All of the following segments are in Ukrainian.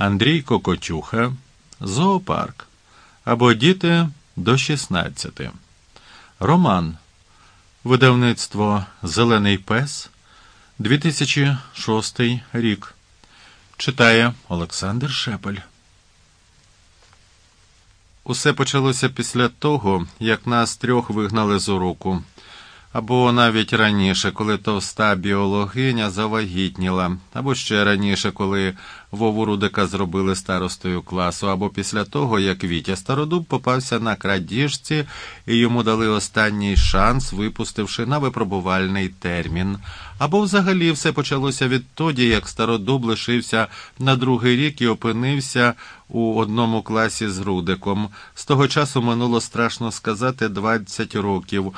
Андрій Кокотюха, Зоопарк або Діти до 16. Роман. Видавництво Зелений Пес 2006 рік. Читає Олександр Шепель. Усе почалося після того, як нас трьох вигнали з уроку або навіть раніше, коли товста біологиня завагітніла, або ще раніше, коли Вову Рудика зробили старостою класу, або після того, як Вітя Стародуб попався на крадіжці і йому дали останній шанс, випустивши на випробувальний термін, або взагалі все почалося відтоді, як Стародуб лишився на другий рік і опинився у одному класі з Рудиком. З того часу минуло страшно сказати 20 років.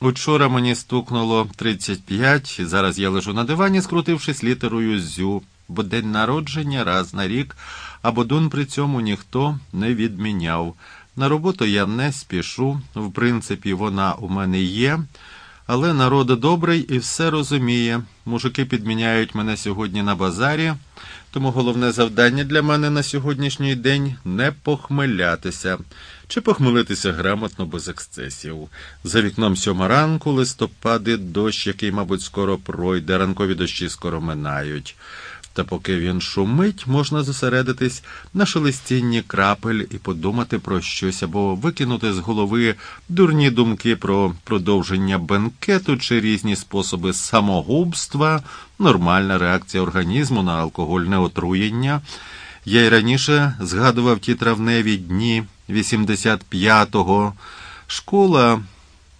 Учора мені стукнуло 35, і зараз я лежу на дивані, скрутившись літерою зю, бо день народження раз на рік, а бодун при цьому ніхто не відміняв. На роботу я не спішу, в принципі, вона у мене є. Але народ добрий і все розуміє. Мужики підміняють мене сьогодні на базарі, тому головне завдання для мене на сьогоднішній день не похмелятися чи похмелитися грамотно без ексцесів. За вікном сьома ранку листопади дощ, який, мабуть, скоро пройде, ранкові дощі скоро минають. Та поки він шумить, можна зосередитись на шелестінні крапель і подумати про щось або викинути з голови дурні думки про продовження бенкету чи різні способи самогубства, нормальна реакція організму на алкогольне отруєння. Я й раніше згадував ті травневі дні 85-го. Школа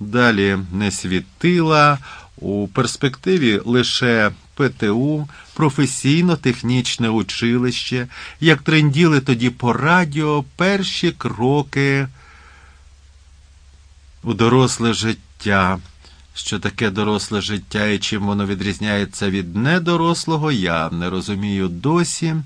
далі не світила, у перспективі лише ПТУ, професійно-технічне училище, як тренділи тоді по радіо перші кроки у доросле життя. Що таке доросле життя і чим воно відрізняється від недорослого, я не розумію досі.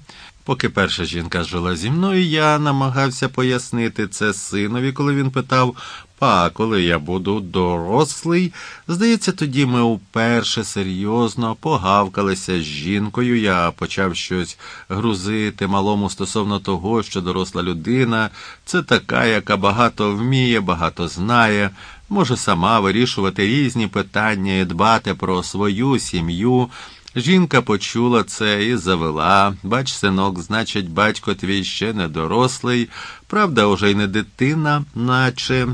Поки перша жінка жила зі мною, я намагався пояснити це синові, коли він питав, па, коли я буду дорослий. Здається, тоді ми вперше серйозно погавкалися з жінкою. Я почав щось грузити малому стосовно того, що доросла людина це така, яка багато вміє, багато знає. Може сама вирішувати різні питання і дбати про свою сім'ю. Жінка почула це і завела. Бач, синок, значить, батько твій ще не дорослий, правда, уже й не дитина, наче.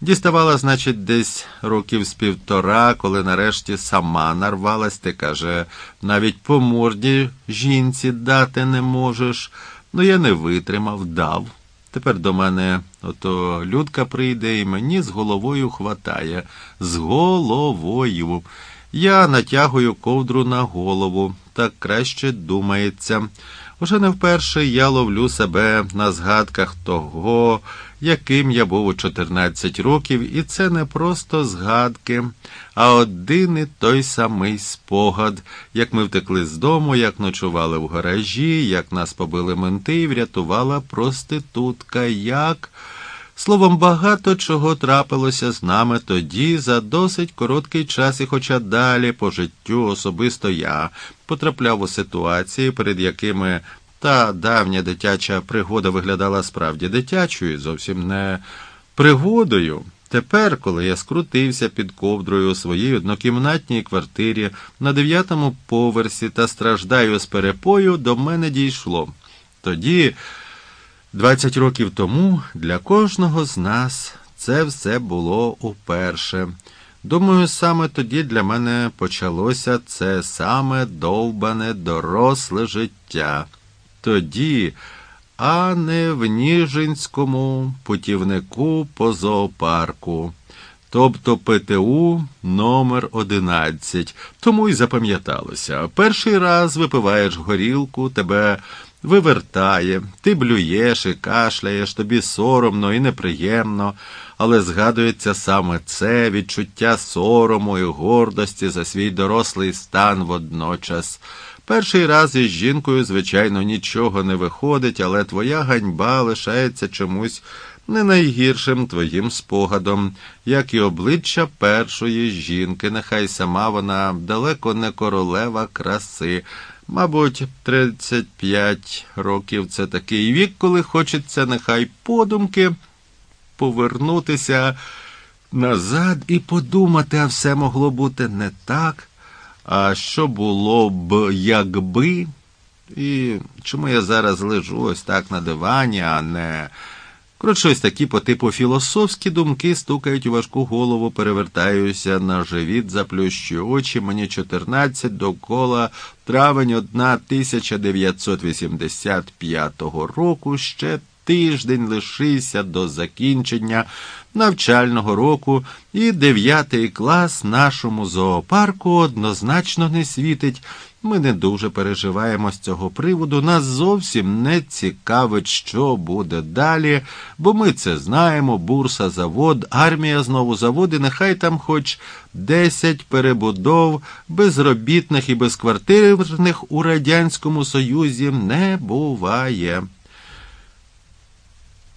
Діставала, значить, десь років з півтора, коли нарешті сама нарвалась, ти каже, навіть по морді жінці дати не можеш. Ну, я не витримав, дав. Тепер до мене ото людка прийде і мені з головою хватає. З головою. Я натягую ковдру на голову, так краще думається. Уже не вперше я ловлю себе на згадках того, яким я був у 14 років, і це не просто згадки, а один і той самий спогад, як ми втекли з дому, як ночували в гаражі, як нас побили менти і врятувала проститутка, як. Словом, багато чого трапилося з нами тоді за досить короткий час, і хоча далі по життю особисто я потрапляв у ситуації, перед якими та давня дитяча пригода виглядала справді дитячою, зовсім не пригодою. Тепер, коли я скрутився під ковдрою у своїй однокімнатній квартирі на дев'ятому поверсі та страждаю з перепою, до мене дійшло. Тоді. Двадцять років тому для кожного з нас це все було уперше. Думаю, саме тоді для мене почалося це саме довбане доросле життя. Тоді, а не в Ніжинському путівнику по зоопарку, тобто ПТУ номер 11 Тому й запам'яталося. Перший раз випиваєш горілку, тебе вивертає, ти блюєш і кашляєш, тобі соромно і неприємно, але згадується саме це відчуття сорому і гордості за свій дорослий стан водночас. Перший раз із жінкою, звичайно, нічого не виходить, але твоя ганьба лишається чомусь не найгіршим твоїм спогадом, як і обличчя першої жінки, нехай сама вона далеко не королева краси Мабуть, 35 років це такий вік, коли хочеться нехай подумки повернутися назад і подумати, а все могло бути не так. А що було б, якби? І чому я зараз лежу ось так на дивані, а не. Коротше, ось такі по типу філософські думки стукають у важку голову, перевертаюся на живіт, заплющую очі. Мені 14 довкола травень 1985 року. Ще тиждень лишився до закінчення навчального року, і дев'ятий клас нашому зоопарку однозначно не світить. Ми не дуже переживаємо з цього приводу. Нас зовсім не цікавить, що буде далі, бо ми це знаємо. Бурса, завод, армія знову заводи, нехай там хоч десять перебудов безробітних і безквартирних у Радянському Союзі не буває.